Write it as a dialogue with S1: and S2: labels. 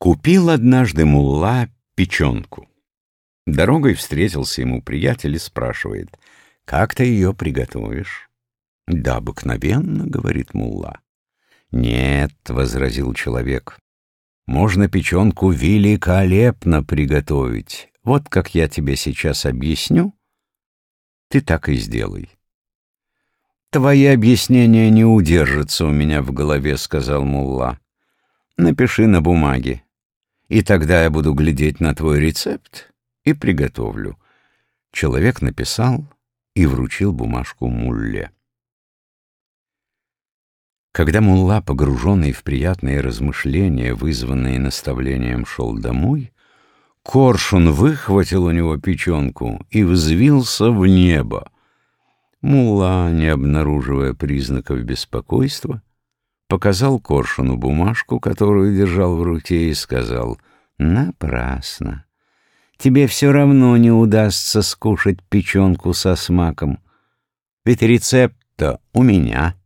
S1: Купил однажды мулла печенку. Дорогой встретился ему приятель и спрашивает, «Как ты ее приготовишь?» «Да обыкновенно», — говорит мулла. «Нет», — возразил человек, — «можно печенку великолепно приготовить. Вот как я тебе сейчас объясню, ты так и сделай». «Твои объяснения не удержатся у меня в голове», — сказал мулла. «Напиши на бумаге и тогда я буду глядеть на твой рецепт и приготовлю. Человек написал и вручил бумажку мулле. Когда мулла, погруженный в приятные размышления, вызванные наставлением, шел домой, коршун выхватил у него печенку и взвился в небо. Мулла, не обнаруживая признаков беспокойства, показал Коршуну бумажку, которую держал в руке, и сказал «Напрасно. Тебе все равно не удастся скушать печенку со смаком, ведь рецепт-то у меня».